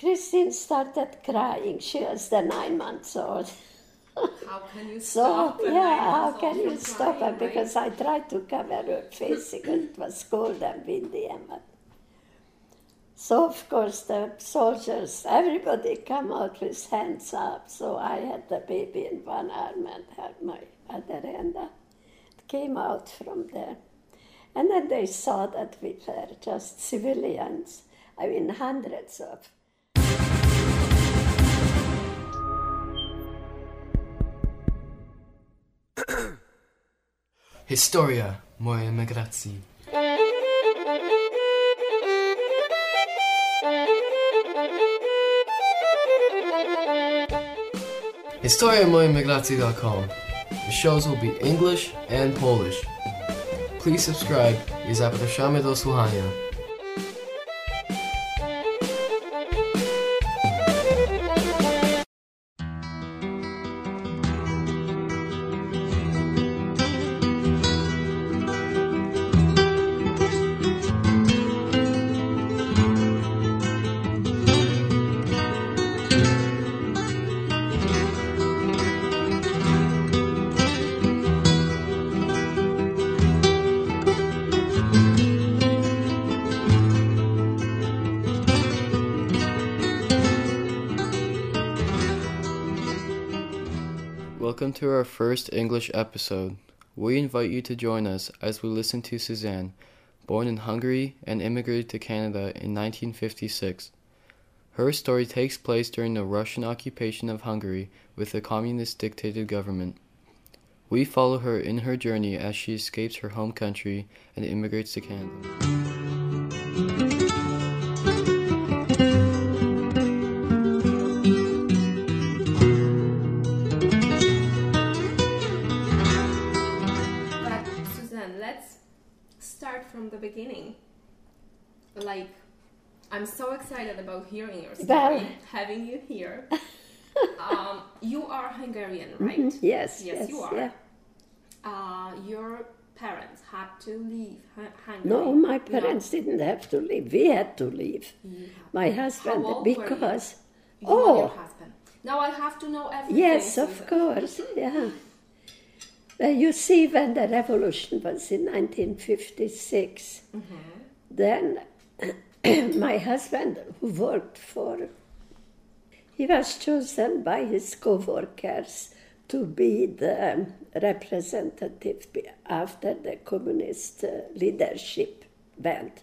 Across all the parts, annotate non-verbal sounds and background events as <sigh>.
Christine started crying. She was the nine months old. <laughs> How can you So yeah, how can you stop her? crying, right? Because I tried to cover her face because it was cold and windy and. So of course the soldiers, everybody come out with hands up. So I had the baby in one arm and had my other hand up. It came out from there. And then they saw that we were just civilians. I mean hundreds of Historia mojej emigracji. HistoriaMojejEmigracji.com. The shows will be English and Polish. Please subscribe i zapraszamy do słuchania. Our first English episode. We invite you to join us as we listen to Suzanne, born in Hungary and immigrated to Canada in 1956. Her story takes place during the Russian occupation of Hungary with the communist dictated government. We follow her in her journey as she escapes her home country and immigrates to Canada. I'm so excited about hearing your story, Well- having you here. <laughs> um, you are Hungarian, right? Mm-hmm. Yes, Yes, yes, you are. yeah. Uh, your parents had to leave Hungary. No, my parents didn't have to leave. We had to leave. You have- My husband, How old were you? because You your oh husband. Now I have to know everything. yes, of course, yeah. Well, you see, when the revolution was in 1956, then <clears throat> my husband, who worked for, he was chosen by his co-workers to be the representative after the communist uh, leadership went.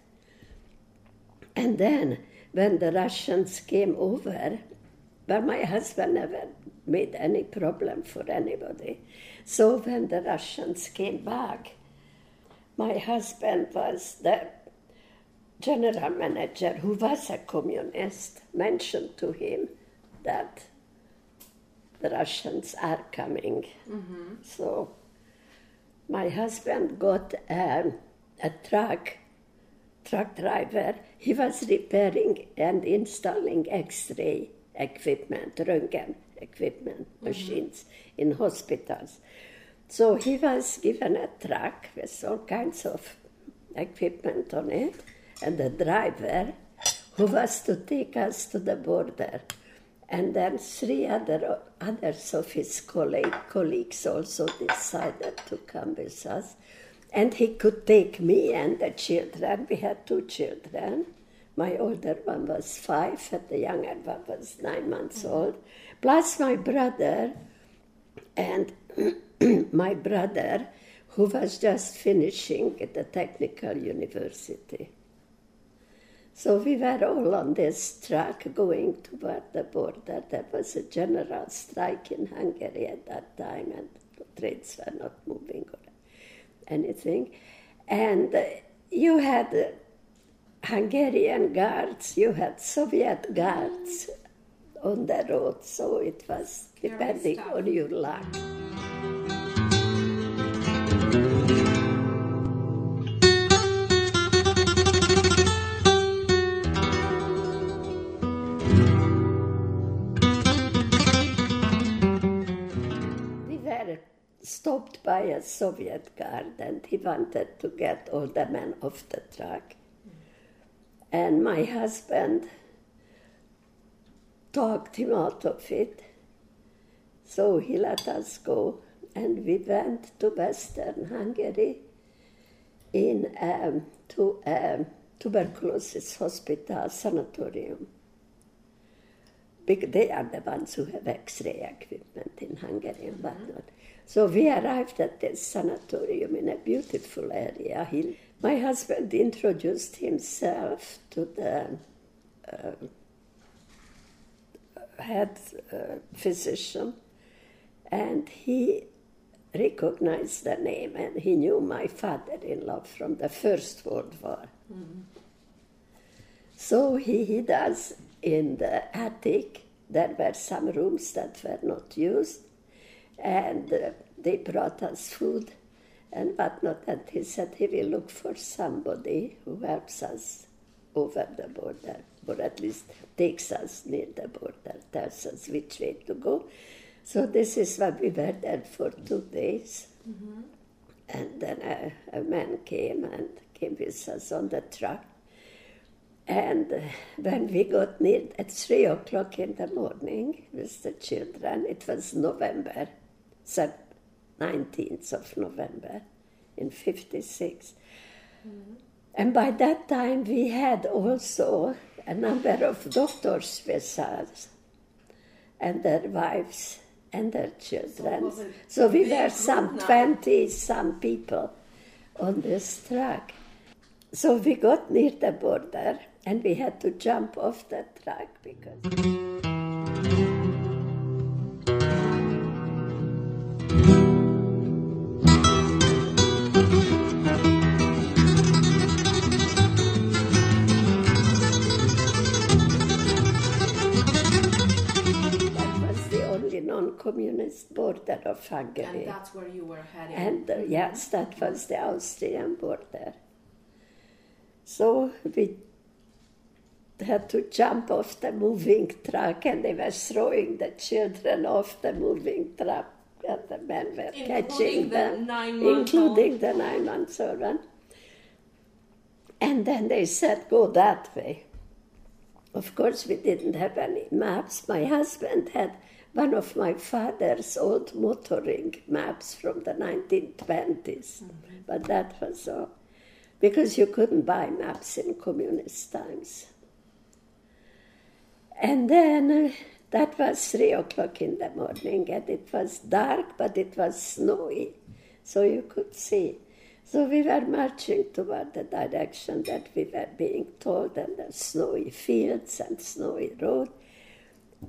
And then, when the Russians came over, but my husband never made any problem for anybody. So when the Russians came back, my husband was the general manager, who was a communist, mentioned to him that the Russians are coming. Mm-hmm. So my husband got a, a truck, truck driver. He was repairing and installing X-ray equipment, Röntgen equipment, mm-hmm. machines in hospitals. So he was given a truck with all kinds of equipment on it, and the driver who was to take us to the border. And then three other others of his colleague, colleagues also decided to come with us. And he could take me and the children. We had two children. My older one was five, and the younger one was nine months mm-hmm. old, plus my brother and <clears throat> my brother, who was just finishing at the technical university. So we were all on this track going toward the border. There was a general strike in Hungary at that time, and trains were not moving or anything. And uh, you had uh, Hungarian guards, you had Soviet guards on the road, so it was depending on your luck. Stopped by a Soviet guard and he wanted to get all the men off the truck. And my husband talked him out of it. So he let us go, and we went to Western Hungary in um, to a tuberculosis hospital sanatorium. Because they are the ones who have X-ray equipment in Hungary and whatnot. So we arrived at this sanatorium in a beautiful area. He, my husband introduced himself to the uh, head uh, physician, and he recognized the name, and he knew my father-in-law from the First World War. So he hid us in the attic. There were some rooms that were not used, and uh, they brought us food and whatnot. And he said he will look for somebody who helps us over the border, or at least takes us near the border, tells us which way to go. So this is what we were there for two days. And then a, a man came and came with us on the truck. And uh, when we got near at three o'clock in the morning with the children, it was November, 19th of November in 56. And by that time, we had also a number of doctors with us and their wives and their children. it So we were some 20 some people on this truck. So we got near the border and we had to jump off the truck because. Communist border of Hungary. And that's where you were heading. And uh, yes, that was the Austrian border. So we had to jump off the moving truck, and they were throwing the children off the moving truck, and the men were Including catching the them, nine-month-old. including the nine months old one. And then they said, Go that way. Of course, we didn't have any maps. My husband had one of my father's old motoring maps from the 1920s, but that was all. Because you couldn't buy maps in communist times. And then uh, that was three o'clock in the morning, and it was dark, but it was snowy, so you could see. So we were marching toward the direction that we were being told, and the snowy fields and snowy road.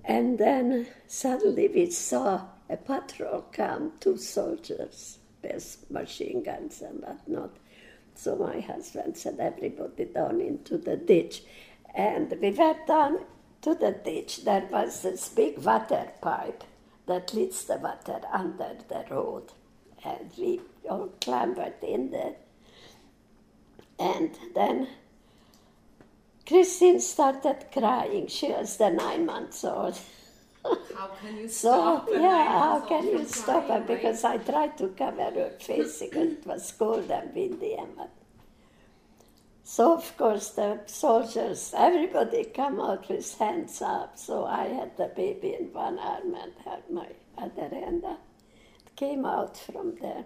And then suddenly we saw a patrol come, two soldiers with machine guns and whatnot. So my husband said, everybody down into the ditch. And we went down to the ditch. There was this big water pipe that leads the water under the road. And we all clambered in there. And then Christine started crying. She was the nine months old. How can you <laughs> So, yeah, how can you stop her? crying, right? Because I tried to cover her face because it was cold and windy and. So, of course, the soldiers, everybody come out with hands up. So I had the baby in one arm and had my other hand up. It came out from there.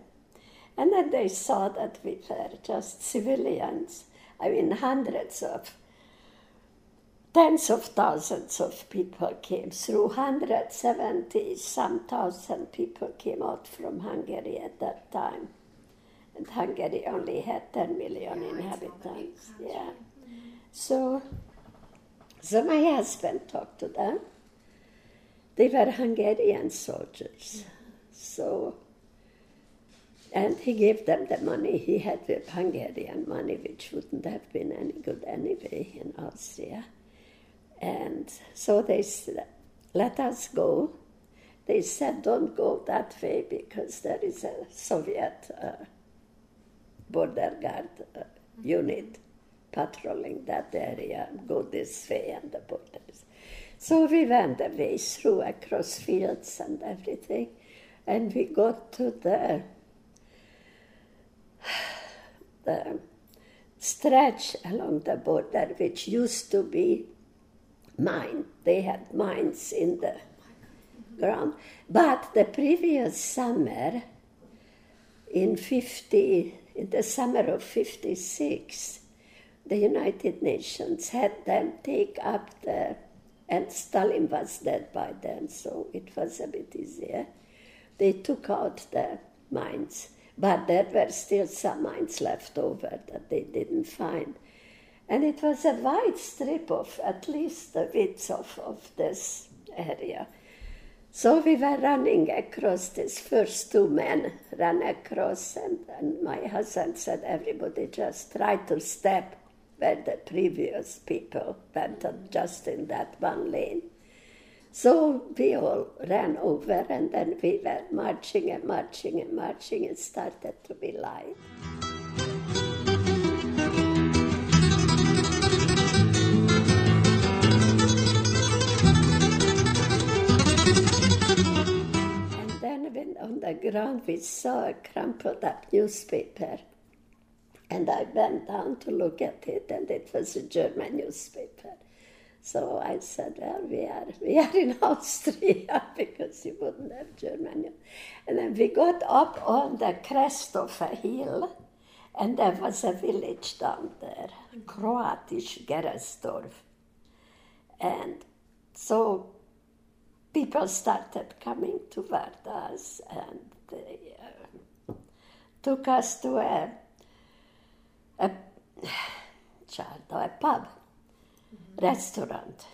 And then they saw that we were just civilians. I mean, hundreds of tens of thousands of people came through. 170 some thousand people came out from Hungary at that time. And Hungary only had 10 million Yeah, it's not a big inhabitants. Yeah. So, so my husband talked to them. They were Hungarian soldiers. So, and he gave them the money he had with Hungarian money, which wouldn't have been any good anyway in Austria. And so they said, let us go. They said, don't go that way because there is a Soviet uh, border guard uh, unit patrolling that area. Go this way and the borders. So we went away through across fields and everything, and we got to the <sighs> the stretch along the border, which used to be mine. They had mines in the ground. But the previous summer, in 50, in the summer of 56, the United Nations had them take up the, and Stalin was dead by then, so it was a bit easier. They took out the mines, but there were still some mines left over that they didn't find. And it was a wide strip of at least the width of, of this area. So we were running across, these first two men ran across, and, and my husband said, Everybody just try to step where the previous people went just in that one lane. So we all ran over, and then we were marching and marching and marching. It started to be light. Then on the ground we saw a crumpled up newspaper. And I went down to look at it, and it was a German newspaper. So I said, Well, we are, <laughs> we are in <laughs> Austria <laughs> because you wouldn't have German. And then we got up on the crest of a hill, and there was a village down there, Kroatisch Geresdorf. And so people started coming toward us, and they uh, took us to a a <sighs> child, a pub, restaurant.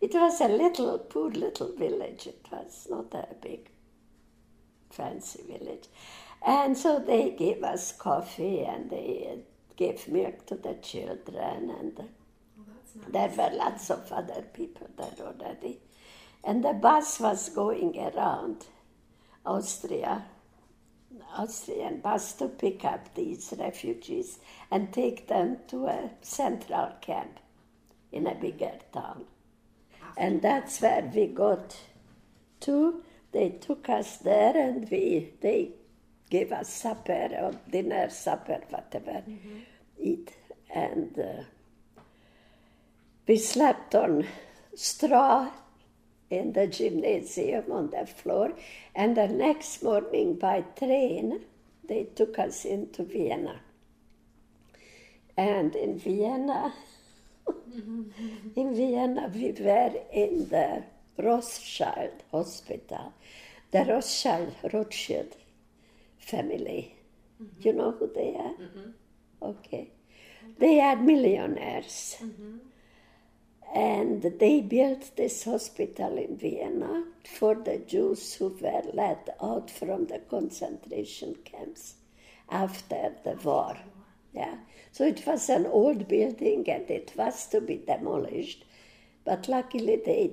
It was a little, poor little village. It was not a big, fancy village. And so they gave us coffee and they gave milk to the children, and there were lots of other people there already. And the bus was going around Austria Austrian bus to pick up these refugees and take them to a central camp in a bigger town. And that's where we got to. They took us there and we they gave us supper or dinner, supper, whatever, eat. And uh, we slept on straw in the gymnasium on the floor. And the next morning by train, they took us into Vienna. And in Vienna, <laughs> in Vienna, we were in the Rothschild Hospital, the Rothschild Rothschild family. You know who they are? Mm-hmm. Okay. They are millionaires. Mm-hmm. And they built this hospital in Vienna for the Jews who were let out from the concentration camps after the war. Yeah. So it was an old building and it was to be demolished, but luckily they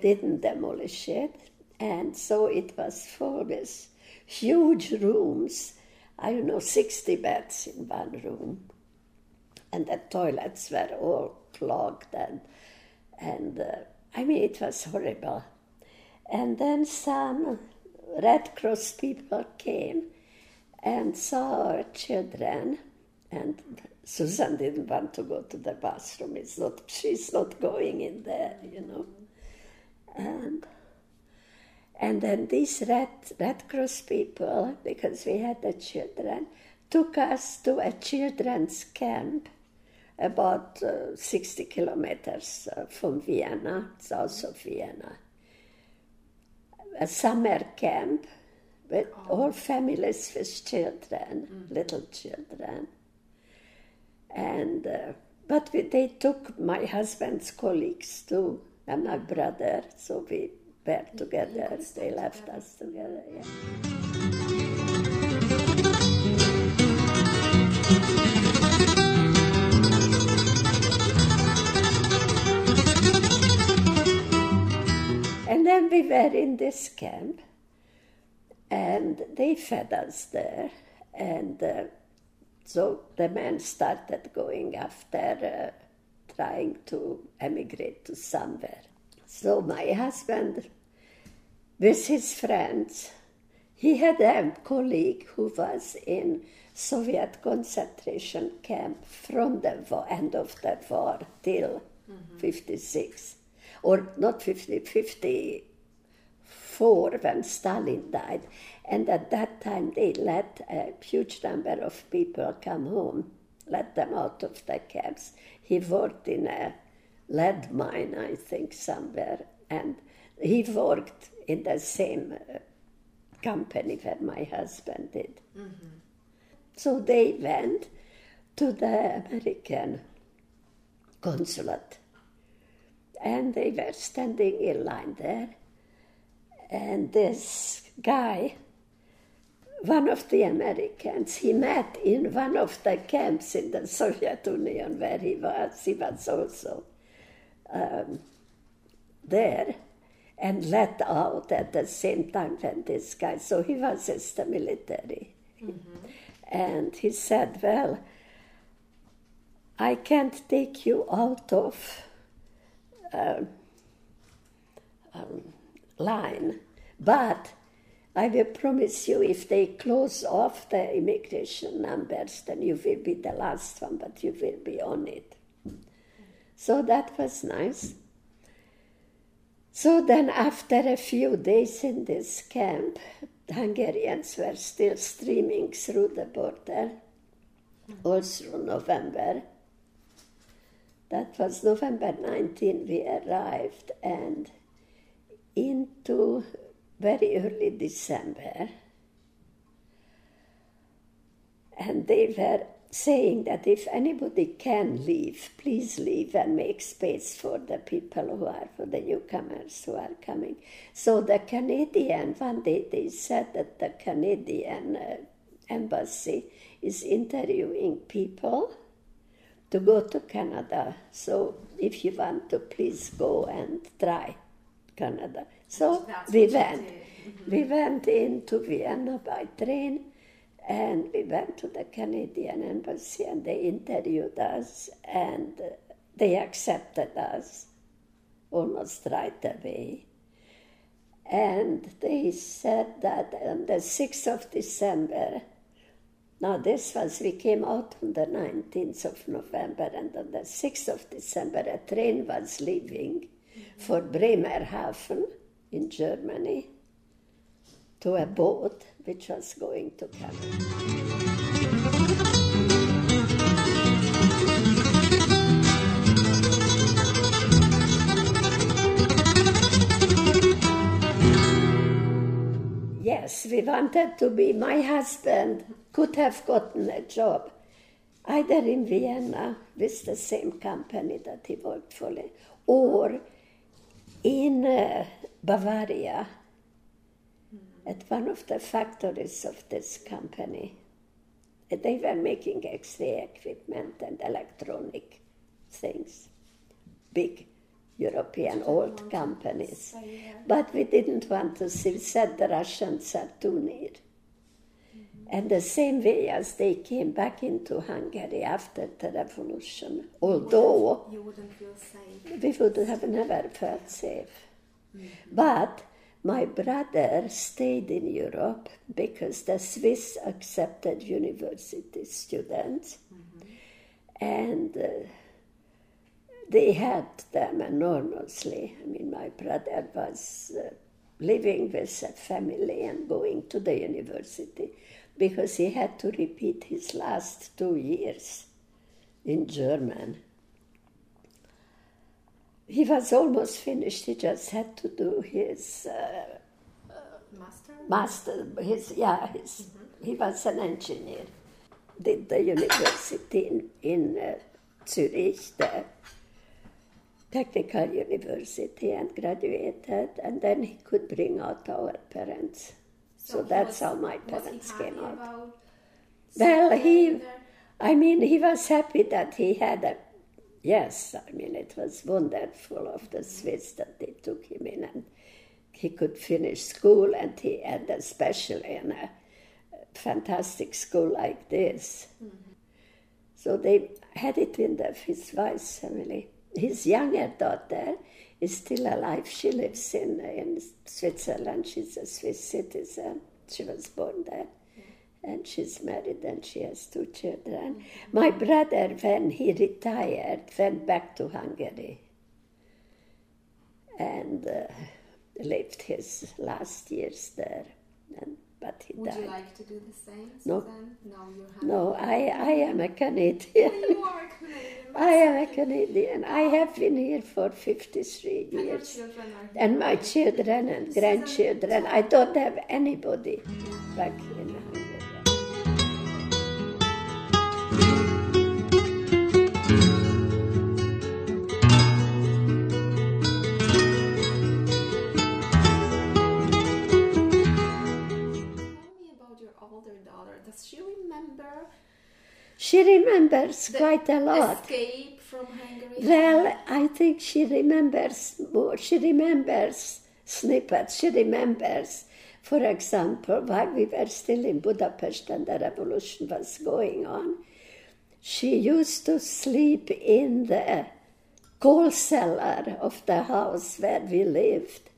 didn't demolish it. And so it was full with huge rooms, I don't know, 60 beds in one room. And the toilets were all clogged and and uh, I mean it was horrible. And then some Red Cross people came and saw our children, and Susan didn't want to go to the bathroom. It's not she's not going in there, you know. And and then these Red Red Cross people, because we had the children, took us to a children's camp about uh, 60 kilometers uh, from Vienna, south of Vienna. A summer camp with all families with children, little children. And, uh, but we, they took my husband's colleagues too, and my brother, so we were together. They left us together, yeah. Were in this camp, and they fed us there. And uh, so the men started going after uh, trying to emigrate to somewhere. So my husband, with his friends, he had a colleague who was in Soviet concentration camp from the wa- end of the war till 56. Or not 50, 54 when Stalin died. And at that time they let a huge number of people come home, let them out of the camps. He worked in a lead mine, I think, somewhere. And he worked in the same uh, company that my husband did. So they went to the American consulate and they were standing in line there. And this guy, one of the Americans, he met in one of the camps in the Soviet Union where he was. He was also um, there and let out at the same time when this guy, so he was just the military. And he said, Well, I can't take you out of um, um, line, but I will promise you if they close off the immigration numbers, then you will be the last one, but you will be on it. So that was nice. So then, after a few days in this camp, Hungarians were still streaming through the border, all through November. That was November 19, we arrived, and into very early December. And they were saying that if anybody can leave, please leave and make space for the people who are, for the newcomers who are coming. So the Canadian, one day they said that the Canadian uh, embassy is interviewing people to go to Canada. So if you want to, please go and try Canada. So That's we went. We went into Vienna by train and we went to the Canadian embassy and they interviewed us and they accepted us almost right away. And they said that on the 6th of December, now this was, we came out on the 19th of November, and on the 6th of December, a train was leaving for Bremerhaven in Germany to a boat which was going to Canada. Yes, we wanted to be. My husband could have gotten a job either in Vienna with the same company that he worked for, or in uh, Bavaria at one of the factories of this company. They were making X ray equipment and electronic things, big European old companies. But we didn't want to see, we said the Russians are too. And the same way as they came back into Hungary after the revolution, although You wouldn't we would have never felt safe. But my brother stayed in Europe because the Swiss accepted university students. And uh, they helped them enormously. I mean, my brother was uh, living with a family and going to the university because he had to repeat his last two years in German. He was almost finished, he just had to do his uh, Master? master, his, yeah, his, he was an engineer. Did the university in, in uh, Zurich, the technical university, and graduated, and then he could bring out our parents. So, he that's was- how my parents came out. Well, he. I mean, he was happy that he had a, yes, I mean, it was wonderful of the Swiss that they took him in and he could finish school and he, and especially in a fantastic school like this. So they had it in the, his wife's family. His younger daughter is still alive. She lives in, in Switzerland. She's a Swiss citizen. She was born there. and she's married and she has two children. My brother, when he retired, went back to Hungary and uh, lived his last years there. And, Would died. you like to do the same, No. Suzanne? No, you're happy. no, I, I am a Canadian. You are a Canadian. <laughs> I am a Canadian. I have been here for 53 And your years. children are here. And my children and grandchildren. I don't have anybody back in remembers the quite a lot. escape from Hungary? Well, I think she remembers more. She remembers snippets. She remembers, for example, while we were still in Budapest and the revolution was going on, she used to sleep in the coal cellar of the house where we lived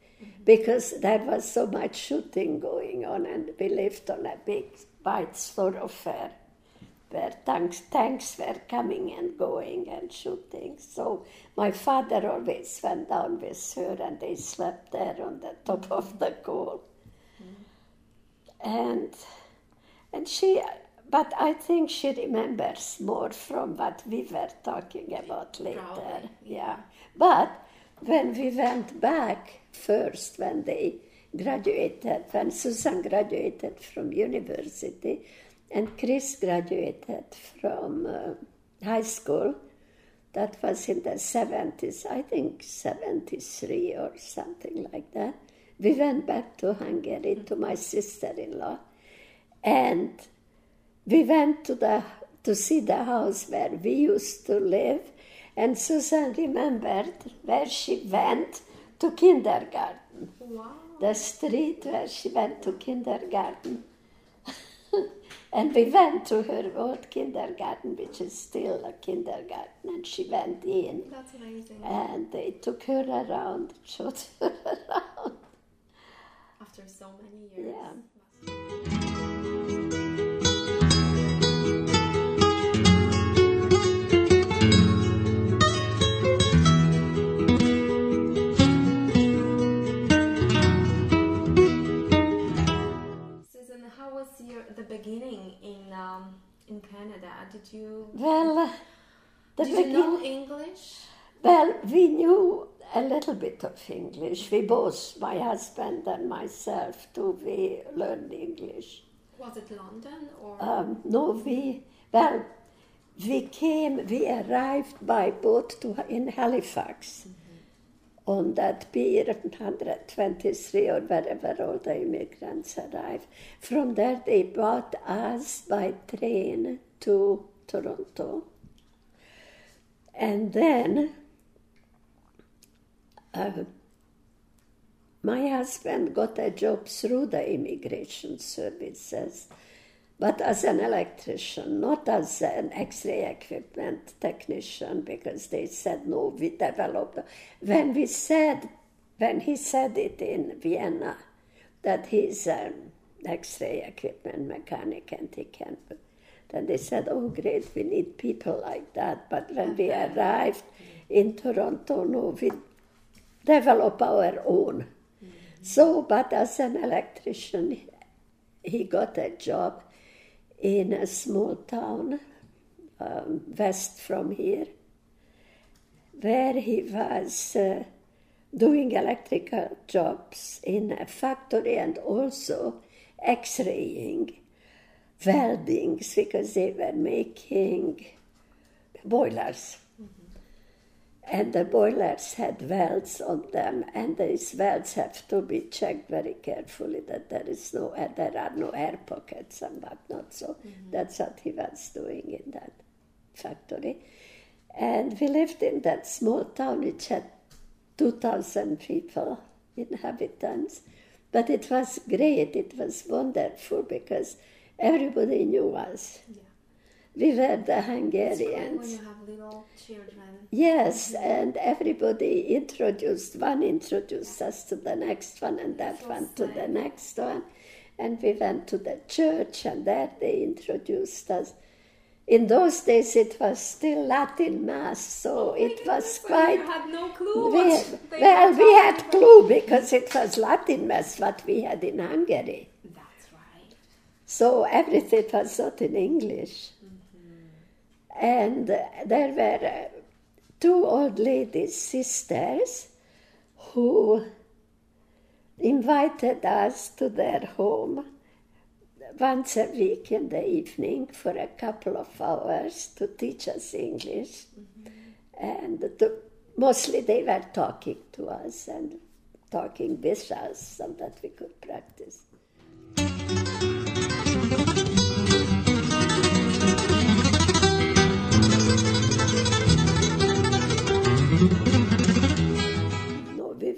because there was so much shooting going on and we lived on a big wide thoroughfare where tanks, tanks were coming and going and shooting. So my father always went down with her and they slept there on the top of the coal. And and she but I think she remembers more from what we were talking about later. Probably. Yeah. But when we went back first when they graduated, when Susan graduated from university and Chris graduated from uh, high school, that was in the 70s, I think 73 or something like that. We went back to Hungary to my sister in law and we went to the to see the house where we used to live and Susan remembered where she went to kindergarten Wow. the street where she went to kindergarten <laughs> and we went to her old kindergarten which is still a kindergarten and she went in That's amazing. and they took her around showed her <laughs> around After so many years. Yeah. Beginning in um, in Canada? Did you well uh, the did you know English? Well, we knew a little bit of English. We both, my husband and myself, too, we learned English. Was it London or Um, no, we, well, we came, we arrived by boat to, in Halifax on that pier 123 or wherever all the immigrants arrived. From there, they brought us by train to Toronto. And then uh, my husband got a job through the immigration services, but as an electrician, not as an X-ray equipment technician, because they said no, we develop. When we said, when he said it in Vienna, that he's an X-ray equipment mechanic and he can, then they said, oh great, we need people like that. But when we arrived in Toronto, no, we develop our own. Mm-hmm. So, but as an electrician, he got a job in a small town um, west from here, where he was uh, doing electrical jobs in a factory and also x-raying weldings because they were making boilers and the boilers had welds on them, and these welds have to be checked very carefully that there is no air, there are no air pockets and whatnot. So mm-hmm. that's what he was doing in that factory. And we lived in that small town which had 2,000 people, inhabitants. But it was great, it was wonderful because everybody knew us. Yeah. We were the Hungarians. when you have little children. Yes, and everybody introduced one, introduced us to the next one, and that one to the next one. and we went to the church, and there they introduced us. In those days, it was still Latin Mass, so oh it was quite. you had no clue. We, they well, we had talking clue because it was Latin Mass what we had in Hungary. That's right. So everything was not in English. And there were two old ladies, sisters, who invited us to their home once a week in the evening for a couple of hours to teach us English. And to, mostly they were talking to us and talking with us so that we could practice.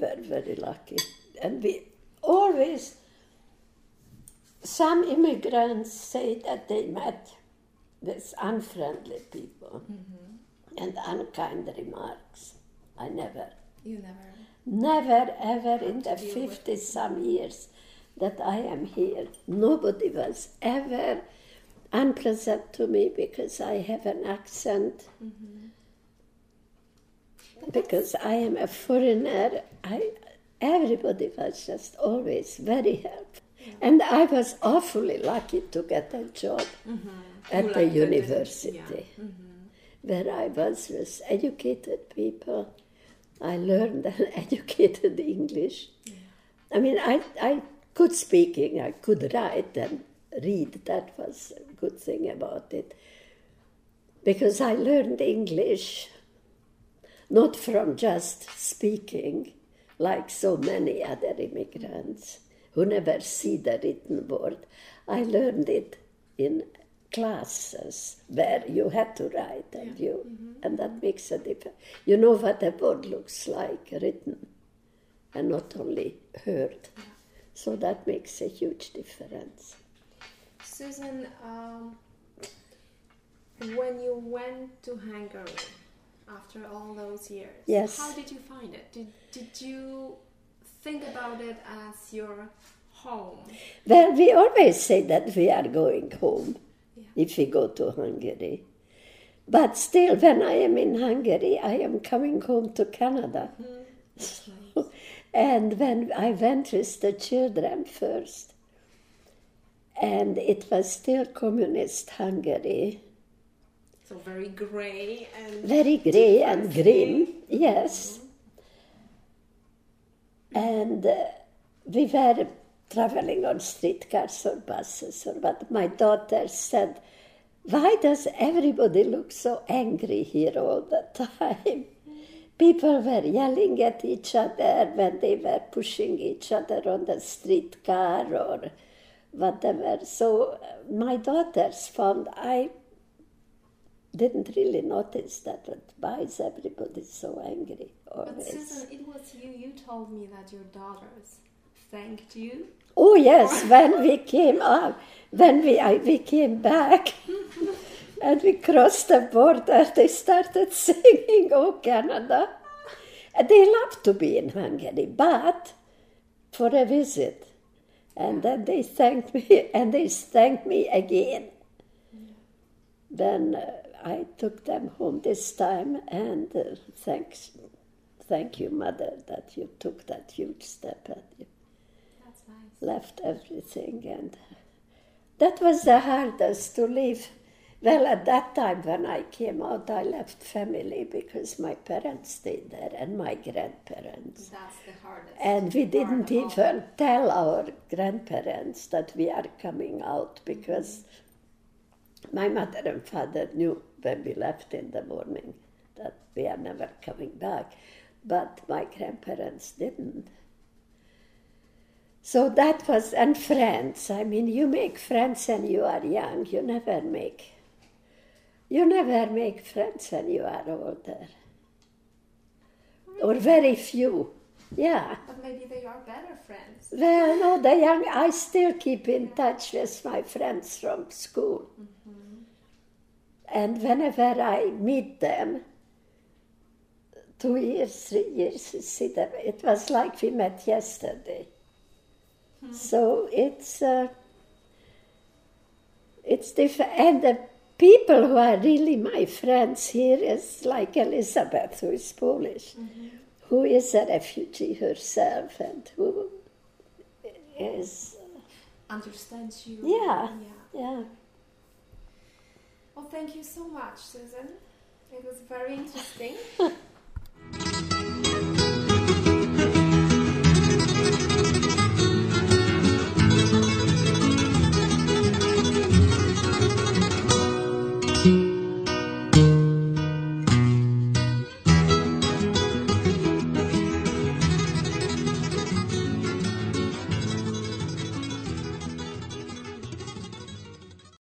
Were very lucky. And we always, some immigrants say that they met with unfriendly people mm-hmm. and unkind remarks. I never, You never. never ever in the 50 some years that I am here, nobody was ever unpleasant to me because I have an accent mm-hmm. Because I am a foreigner, I, everybody was just always very helpful. And I was awfully lucky to get a job mm-hmm. at You the liked it, university, mm-hmm. where I was with educated people. I learned and <laughs> educated English. I mean, I, I could speaking, I could write and read. That was a good thing about it. Because I learned English not from just speaking, like so many other immigrants who never see the written word. I learned it in classes where you had to write and you and that makes a difference. You know what a word looks like written and not only heard. So that makes a huge difference. Susan, um, when you went to Hungary after all those years, Yes. how did you find it? Did, did you think about it as your home? Well, we always say that we are going home if we go to Hungary. But still, when I am in Hungary, I am coming home to Canada. Hmm. <laughs> and when I went with the children first, and it was still communist Hungary, So very grey and very grey and green, yes. And uh, we were traveling on streetcars or buses or what. My daughter said, Why does everybody look so angry here all the <laughs> time? People were yelling at each other when they were pushing each other on the streetcar or whatever. So uh, my daughters found I didn't really notice that, but why is everybody so angry Always? But? Susan, it was you. You told me that your daughters thanked you. Oh yes, when we came up, when we I, we came back, <laughs> and we crossed the border, they started <laughs> singing "Oh Canada." And they love to be in Hungary, but for a visit, and then they thanked me, and they thanked me again. Then uh, I took them home this time, and uh, thanks, thank you, mother, that you took that huge step and you That's nice. left everything and that was the hardest to leave well at that time when i came out i left family because my parents stayed there and my grandparents That's the hardest. and we didn't even tell our grandparents that we are coming out because my mother and father knew when we left in the morning that we are never coming back but my grandparents didn't so that was, and friends. I mean, you make friends when you are young. You never make, you never make friends when you are older. Or very few. Yeah. But maybe they are better friends. Well, no, the young, I still keep in touch with my friends from school. Mm-hmm. And whenever I meet them, two years, three years, see them, it was like we met yesterday. So it's uh, it's different, and the people who are really my friends here is like Elizabeth, who is Polish, who is a refugee herself, and who is Understands you. Yeah. Yeah. yeah. Well, thank you so much, Susan. It was very interesting. <laughs>